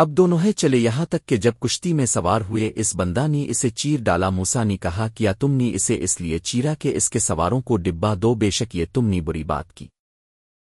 اب دونوں چلے یہاں تک کہ جب کشتی میں سوار ہوئے اس بندہ نے اسے چیر ڈالا موسا نے کہا، کیا تم نے اسے اس لیے چیرا کہ اس کے سواروں کو ڈبا دو، بے شک یہ تم نے بری بات کی۔